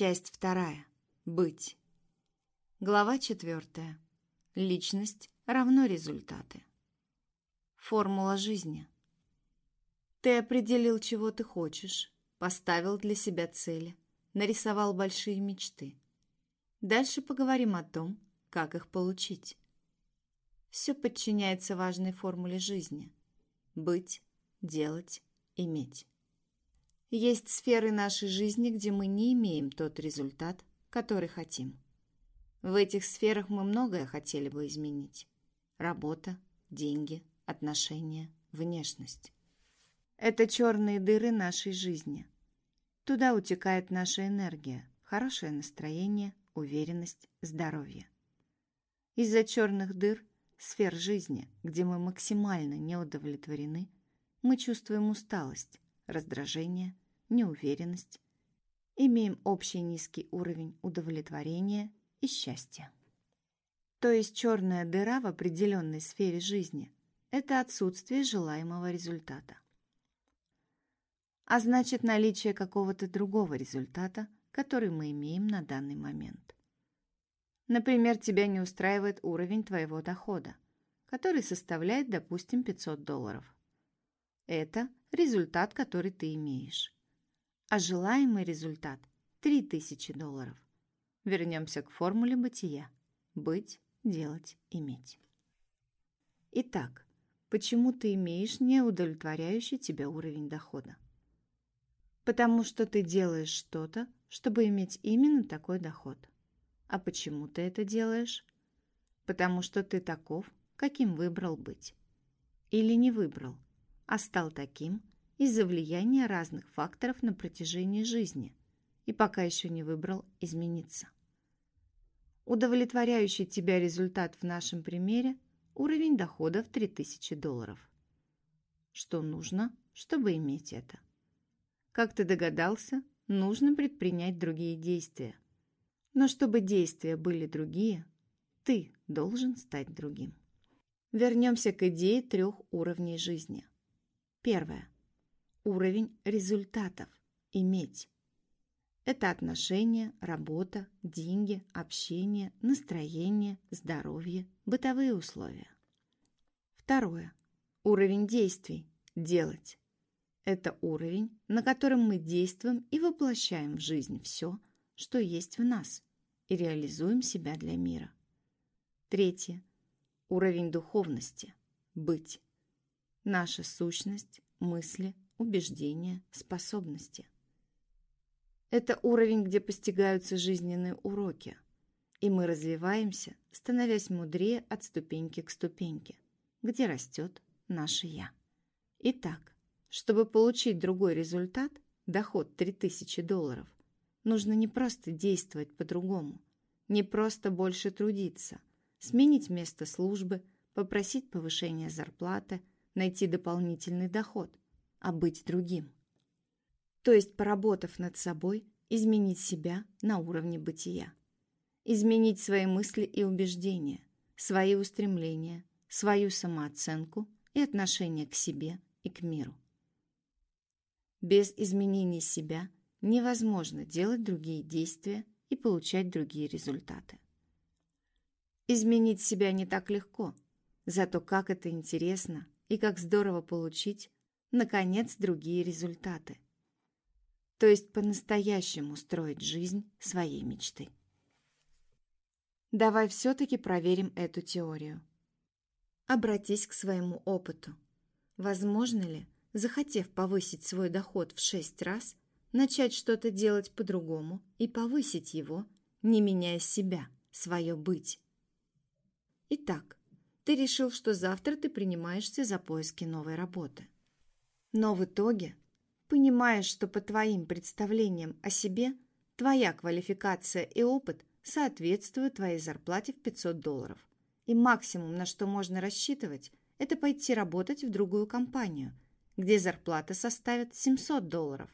Часть вторая. Быть. Глава четвертая. Личность равно результаты. Формула жизни. Ты определил, чего ты хочешь, поставил для себя цели, нарисовал большие мечты. Дальше поговорим о том, как их получить. Все подчиняется важной формуле жизни. Быть, делать, иметь. Есть сферы нашей жизни, где мы не имеем тот результат, который хотим. В этих сферах мы многое хотели бы изменить. Работа, деньги, отношения, внешность. Это черные дыры нашей жизни. Туда утекает наша энергия, хорошее настроение, уверенность, здоровье. Из-за черных дыр, сфер жизни, где мы максимально не удовлетворены, мы чувствуем усталость, раздражение, неуверенность, имеем общий низкий уровень удовлетворения и счастья. То есть черная дыра в определенной сфере жизни – это отсутствие желаемого результата. А значит наличие какого-то другого результата, который мы имеем на данный момент. Например, тебя не устраивает уровень твоего дохода, который составляет, допустим, 500 долларов. Это результат, который ты имеешь а желаемый результат – 3000 долларов. Вернемся к формуле бытия. Быть, делать, иметь. Итак, почему ты имеешь неудовлетворяющий тебя уровень дохода? Потому что ты делаешь что-то, чтобы иметь именно такой доход. А почему ты это делаешь? Потому что ты таков, каким выбрал быть. Или не выбрал, а стал таким, из-за влияния разных факторов на протяжении жизни и пока еще не выбрал измениться. Удовлетворяющий тебя результат в нашем примере – уровень дохода в 3000 долларов. Что нужно, чтобы иметь это? Как ты догадался, нужно предпринять другие действия. Но чтобы действия были другие, ты должен стать другим. Вернемся к идее трех уровней жизни. Первое уровень результатов иметь. Это отношения, работа, деньги, общение, настроение, здоровье, бытовые условия. Второе. Уровень действий делать. Это уровень, на котором мы действуем и воплощаем в жизнь все, что есть в нас, и реализуем себя для мира. Третье. Уровень духовности. Быть. Наша сущность, мысли, убеждения, способности. Это уровень, где постигаются жизненные уроки, и мы развиваемся, становясь мудрее от ступеньки к ступеньке, где растет наше «я». Итак, чтобы получить другой результат, доход 3000 долларов, нужно не просто действовать по-другому, не просто больше трудиться, сменить место службы, попросить повышения зарплаты, найти дополнительный доход – а быть другим. То есть, поработав над собой, изменить себя на уровне бытия. Изменить свои мысли и убеждения, свои устремления, свою самооценку и отношение к себе и к миру. Без изменения себя невозможно делать другие действия и получать другие результаты. Изменить себя не так легко, зато как это интересно и как здорово получить наконец, другие результаты. То есть по-настоящему строить жизнь своей мечты. Давай все-таки проверим эту теорию. Обратись к своему опыту. Возможно ли, захотев повысить свой доход в 6 раз, начать что-то делать по-другому и повысить его, не меняя себя, свое быть? Итак, ты решил, что завтра ты принимаешься за поиски новой работы – но в итоге понимаешь, что по твоим представлениям о себе твоя квалификация и опыт соответствуют твоей зарплате в 500 долларов. И максимум, на что можно рассчитывать, это пойти работать в другую компанию, где зарплата составит 700 долларов,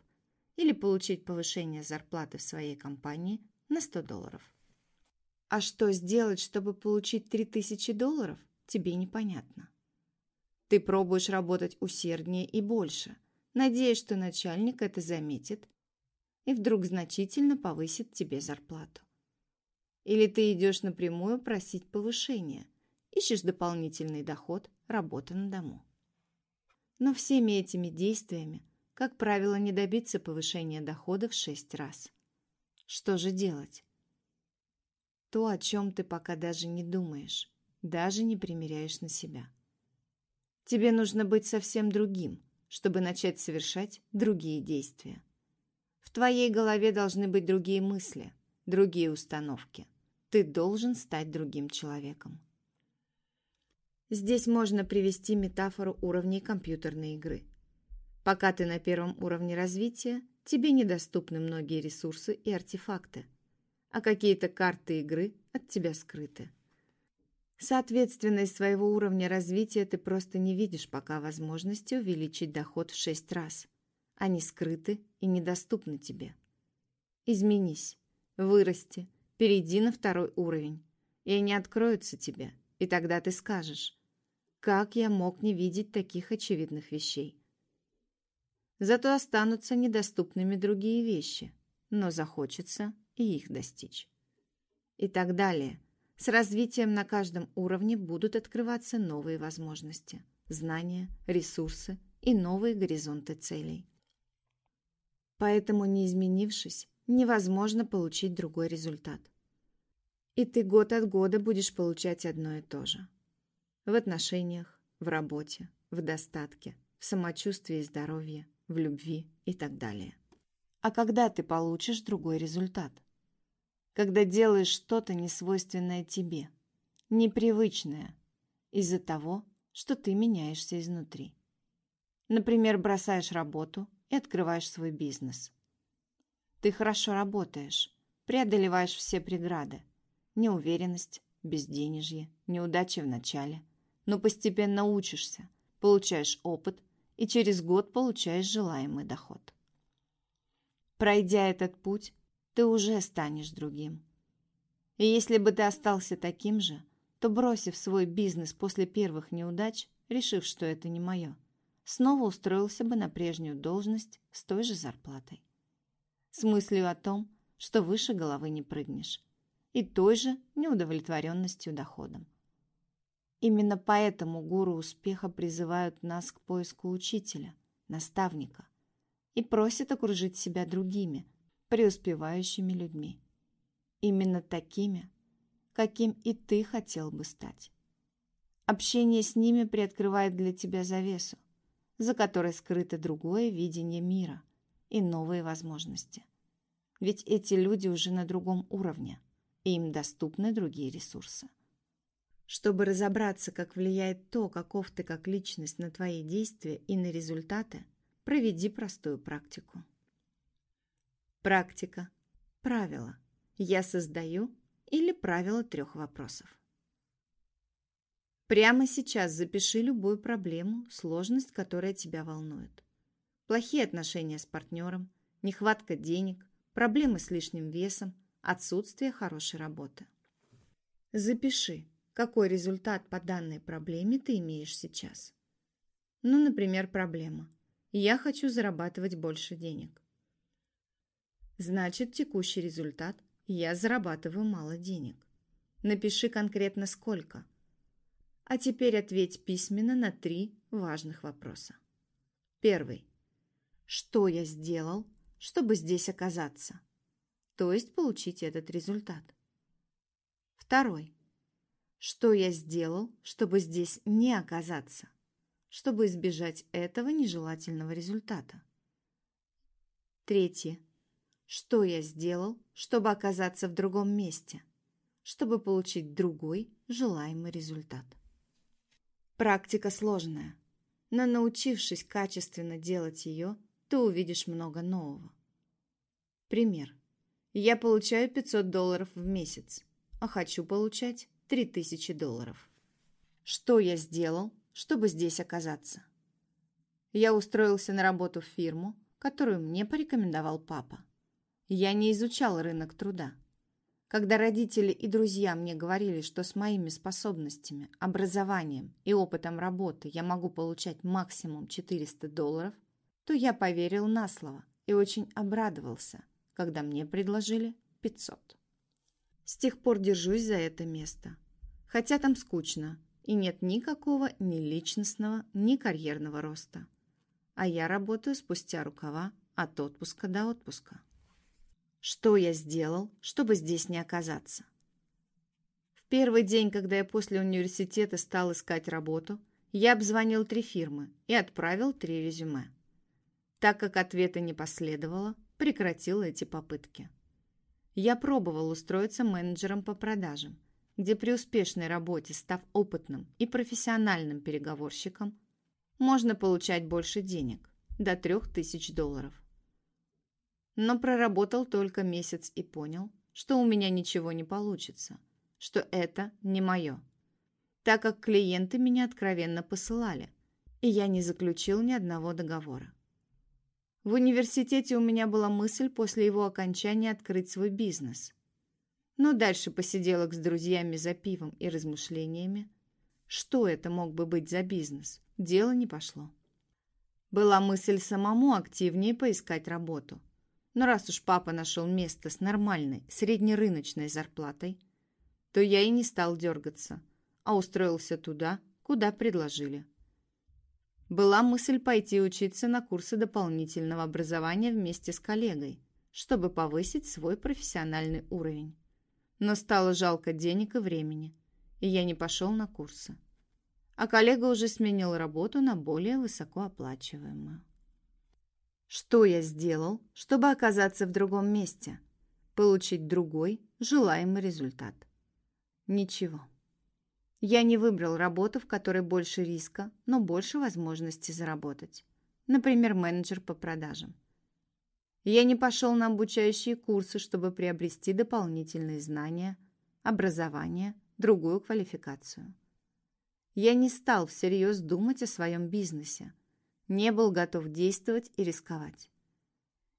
или получить повышение зарплаты в своей компании на 100 долларов. А что сделать, чтобы получить 3000 долларов, тебе непонятно. Ты пробуешь работать усерднее и больше, надеясь, что начальник это заметит и вдруг значительно повысит тебе зарплату. Или ты идешь напрямую просить повышения, ищешь дополнительный доход, работа на дому. Но всеми этими действиями, как правило, не добиться повышения дохода в шесть раз. Что же делать? То, о чем ты пока даже не думаешь, даже не примеряешь на себя. Тебе нужно быть совсем другим, чтобы начать совершать другие действия. В твоей голове должны быть другие мысли, другие установки. Ты должен стать другим человеком. Здесь можно привести метафору уровней компьютерной игры. Пока ты на первом уровне развития, тебе недоступны многие ресурсы и артефакты, а какие-то карты игры от тебя скрыты. Соответственно, из своего уровня развития ты просто не видишь пока возможности увеличить доход в шесть раз. Они скрыты и недоступны тебе. Изменись, вырасти, перейди на второй уровень, и они откроются тебе, и тогда ты скажешь как я мог не видеть таких очевидных вещей? Зато останутся недоступными другие вещи, но захочется и их достичь. И так далее. С развитием на каждом уровне будут открываться новые возможности, знания, ресурсы и новые горизонты целей. Поэтому, не изменившись, невозможно получить другой результат. И ты год от года будешь получать одно и то же. В отношениях, в работе, в достатке, в самочувствии и здоровье, в любви и так далее. А когда ты получишь другой результат? Когда делаешь что-то несвойственное тебе, непривычное, из-за того, что ты меняешься изнутри. Например, бросаешь работу и открываешь свой бизнес. Ты хорошо работаешь, преодолеваешь все преграды, неуверенность, безденежье, неудачи в начале – но постепенно учишься, получаешь опыт и через год получаешь желаемый доход. Пройдя этот путь, ты уже станешь другим. И если бы ты остался таким же, то, бросив свой бизнес после первых неудач, решив, что это не мое, снова устроился бы на прежнюю должность с той же зарплатой. С мыслью о том, что выше головы не прыгнешь, и той же неудовлетворенностью доходом. Именно поэтому гуру успеха призывают нас к поиску учителя, наставника и просят окружить себя другими, преуспевающими людьми. Именно такими, каким и ты хотел бы стать. Общение с ними приоткрывает для тебя завесу, за которой скрыто другое видение мира и новые возможности. Ведь эти люди уже на другом уровне, и им доступны другие ресурсы. Чтобы разобраться, как влияет то, каков ты как личность на твои действия и на результаты, проведи простую практику. Практика. Правило. Я создаю или правило трех вопросов. Прямо сейчас запиши любую проблему, сложность, которая тебя волнует. Плохие отношения с партнером, нехватка денег, проблемы с лишним весом, отсутствие хорошей работы. Запиши, какой результат по данной проблеме ты имеешь сейчас. Ну, например, проблема. Я хочу зарабатывать больше денег. Значит, текущий результат – я зарабатываю мало денег. Напиши конкретно сколько. А теперь ответь письменно на три важных вопроса. Первый. Что я сделал, чтобы здесь оказаться? То есть получить этот результат. Второй. Что я сделал, чтобы здесь не оказаться? Чтобы избежать этого нежелательного результата. Третье. Что я сделал, чтобы оказаться в другом месте? Чтобы получить другой желаемый результат. Практика сложная, но научившись качественно делать ее, ты увидишь много нового. Пример. Я получаю 500 долларов в месяц, а хочу получать 3000 долларов. Что я сделал, чтобы здесь оказаться? Я устроился на работу в фирму, которую мне порекомендовал папа. Я не изучал рынок труда. Когда родители и друзья мне говорили, что с моими способностями, образованием и опытом работы я могу получать максимум 400 долларов, то я поверил на слово и очень обрадовался, когда мне предложили 500. С тех пор держусь за это место. Хотя там скучно, и нет никакого ни личностного, ни карьерного роста. А я работаю спустя рукава от отпуска до отпуска. Что я сделал, чтобы здесь не оказаться? В первый день, когда я после университета стал искать работу, я обзвонил три фирмы и отправил три резюме. Так как ответа не последовало, прекратил эти попытки. Я пробовал устроиться менеджером по продажам, где при успешной работе, став опытным и профессиональным переговорщиком, можно получать больше денег, до 3000 долларов. Но проработал только месяц и понял, что у меня ничего не получится, что это не мое, так как клиенты меня откровенно посылали, и я не заключил ни одного договора. В университете у меня была мысль после его окончания открыть свой бизнес. Но дальше посиделок с друзьями за пивом и размышлениями. Что это мог бы быть за бизнес? Дело не пошло. Была мысль самому активнее поискать работу. Но раз уж папа нашел место с нормальной, среднерыночной зарплатой, то я и не стал дергаться, а устроился туда, куда предложили. Была мысль пойти учиться на курсы дополнительного образования вместе с коллегой, чтобы повысить свой профессиональный уровень. Но стало жалко денег и времени, и я не пошел на курсы. А коллега уже сменил работу на более высокооплачиваемую. Что я сделал, чтобы оказаться в другом месте? Получить другой, желаемый результат? Ничего. Я не выбрал работу, в которой больше риска, но больше возможностей заработать. Например, менеджер по продажам. Я не пошел на обучающие курсы, чтобы приобрести дополнительные знания, образование, другую квалификацию. Я не стал всерьез думать о своем бизнесе, не был готов действовать и рисковать.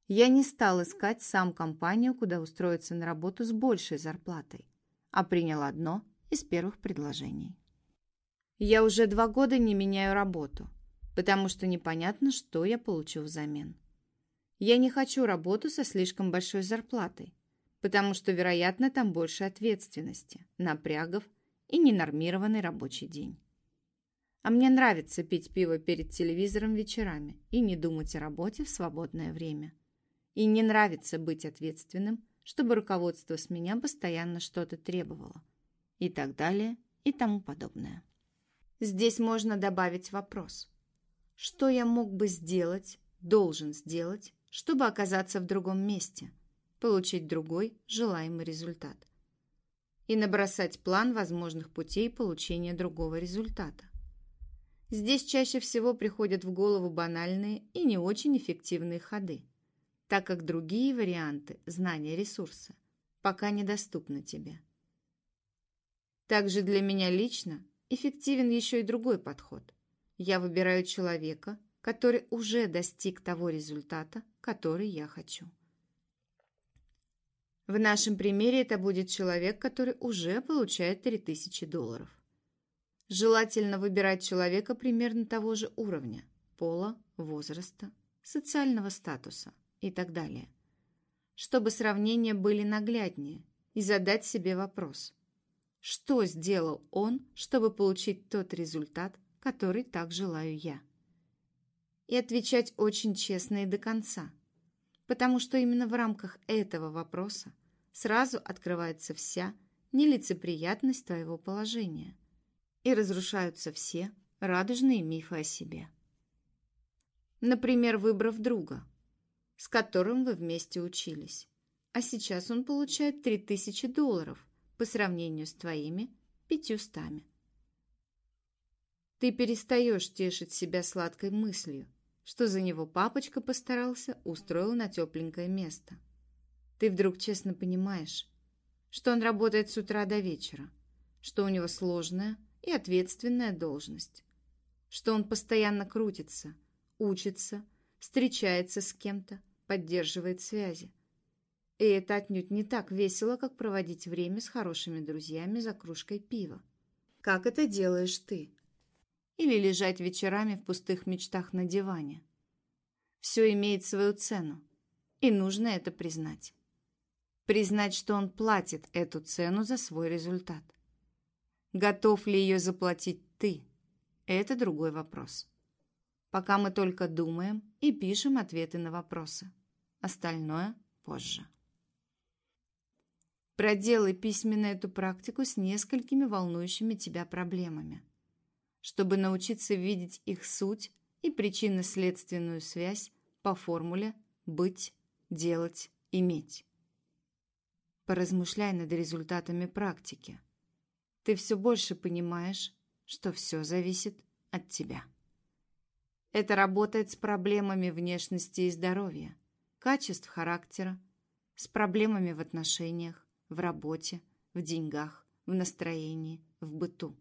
Я не стал искать сам компанию, куда устроиться на работу с большей зарплатой, а принял одно – из первых предложений. Я уже два года не меняю работу, потому что непонятно, что я получу взамен. Я не хочу работу со слишком большой зарплатой, потому что, вероятно, там больше ответственности, напрягов и ненормированный рабочий день. А мне нравится пить пиво перед телевизором вечерами и не думать о работе в свободное время. И не нравится быть ответственным, чтобы руководство с меня постоянно что-то требовало – и так далее и тому подобное. Здесь можно добавить вопрос. Что я мог бы сделать, должен сделать, чтобы оказаться в другом месте, получить другой желаемый результат? И набросать план возможных путей получения другого результата. Здесь чаще всего приходят в голову банальные и не очень эффективные ходы, так как другие варианты знания ресурса пока недоступны тебе. Также для меня лично эффективен еще и другой подход. Я выбираю человека, который уже достиг того результата, который я хочу. В нашем примере это будет человек, который уже получает 3000 долларов. Желательно выбирать человека примерно того же уровня – пола, возраста, социального статуса и так далее. Чтобы сравнения были нагляднее и задать себе вопрос – что сделал он, чтобы получить тот результат, который так желаю я. И отвечать очень честно и до конца, потому что именно в рамках этого вопроса сразу открывается вся нелицеприятность твоего положения и разрушаются все радужные мифы о себе. Например, выбрав друга, с которым вы вместе учились, а сейчас он получает 3000 долларов – по сравнению с твоими пятьюстами. Ты перестаешь тешить себя сладкой мыслью, что за него папочка постарался, устроил на тепленькое место. Ты вдруг честно понимаешь, что он работает с утра до вечера, что у него сложная и ответственная должность, что он постоянно крутится, учится, встречается с кем-то, поддерживает связи, и это отнюдь не так весело, как проводить время с хорошими друзьями за кружкой пива. Как это делаешь ты? Или лежать вечерами в пустых мечтах на диване. Все имеет свою цену. и нужно это признать. Признать, что он платит эту цену за свой результат. Готов ли ее заплатить ты? Это другой вопрос. Пока мы только думаем и пишем ответы на вопросы. Остальное позже. Проделай письменно эту практику с несколькими волнующими тебя проблемами, чтобы научиться видеть их суть и причинно-следственную связь по формуле «быть, делать, иметь». Поразмышляй над результатами практики. Ты все больше понимаешь, что все зависит от тебя. Это работает с проблемами внешности и здоровья, качеств характера, с проблемами в отношениях, в работе, в деньгах, в настроении, в быту.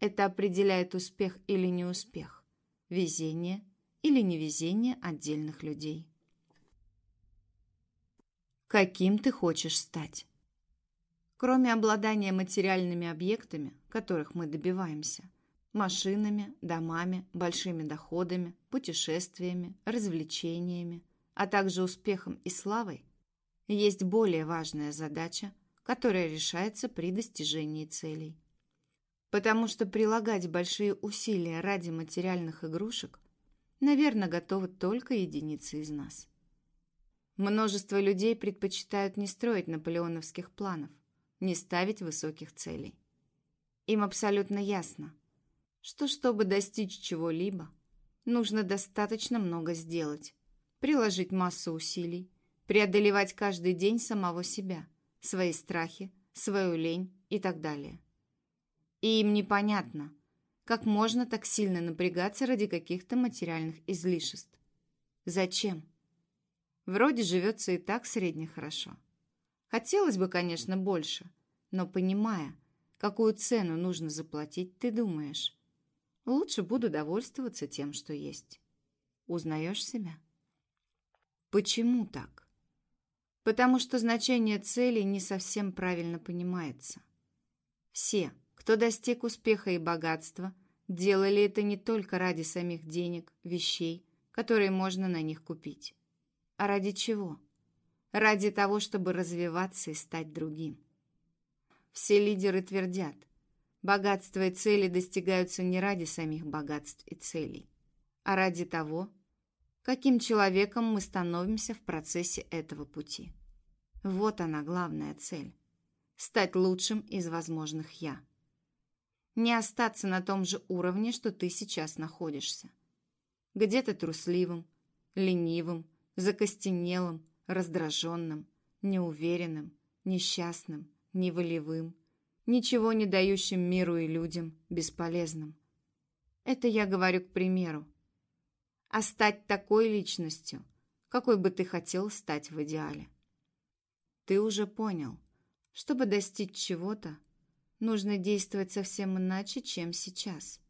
Это определяет успех или неуспех, везение или невезение отдельных людей. Каким ты хочешь стать? Кроме обладания материальными объектами, которых мы добиваемся, машинами, домами, большими доходами, путешествиями, развлечениями, а также успехом и славой, есть более важная задача, которая решается при достижении целей. Потому что прилагать большие усилия ради материальных игрушек, наверное, готовы только единицы из нас. Множество людей предпочитают не строить наполеоновских планов, не ставить высоких целей. Им абсолютно ясно, что чтобы достичь чего-либо, нужно достаточно много сделать, приложить массу усилий, преодолевать каждый день самого себя, свои страхи, свою лень и так далее. И им непонятно, как можно так сильно напрягаться ради каких-то материальных излишеств. Зачем? Вроде живется и так средне хорошо. Хотелось бы, конечно, больше, но понимая, какую цену нужно заплатить, ты думаешь, лучше буду довольствоваться тем, что есть. Узнаешь себя? Почему так? потому что значение цели не совсем правильно понимается. Все, кто достиг успеха и богатства, делали это не только ради самих денег, вещей, которые можно на них купить. А ради чего? Ради того, чтобы развиваться и стать другим. Все лидеры твердят, богатство и цели достигаются не ради самих богатств и целей, а ради того, каким человеком мы становимся в процессе этого пути. Вот она, главная цель. Стать лучшим из возможных «я». Не остаться на том же уровне, что ты сейчас находишься. Где-то трусливым, ленивым, закостенелым, раздраженным, неуверенным, несчастным, неволевым, ничего не дающим миру и людям, бесполезным. Это я говорю к примеру. А стать такой личностью, какой бы ты хотел стать в идеале. Ты уже понял, чтобы достичь чего-то, нужно действовать совсем иначе, чем сейчас.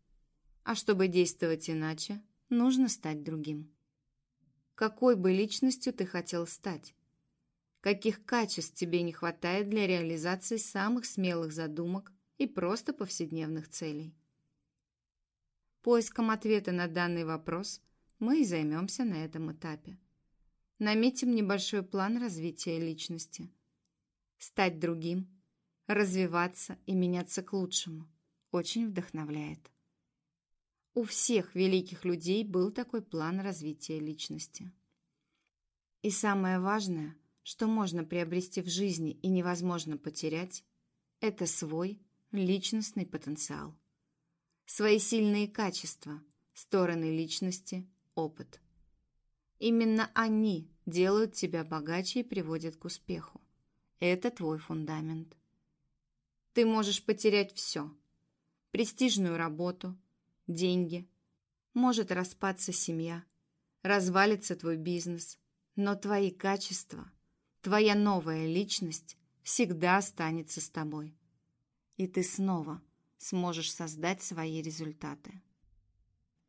А чтобы действовать иначе, нужно стать другим. Какой бы личностью ты хотел стать? Каких качеств тебе не хватает для реализации самых смелых задумок и просто повседневных целей? Поиском ответа на данный вопрос мы и займемся на этом этапе. Наметим небольшой план развития личности. Стать другим, развиваться и меняться к лучшему очень вдохновляет. У всех великих людей был такой план развития личности. И самое важное, что можно приобрести в жизни и невозможно потерять, это свой личностный потенциал. Свои сильные качества, стороны личности, опыт – Именно они делают тебя богаче и приводят к успеху. Это твой фундамент. Ты можешь потерять все. Престижную работу, деньги. Может распаться семья, развалится твой бизнес. Но твои качества, твоя новая личность всегда останется с тобой. И ты снова сможешь создать свои результаты.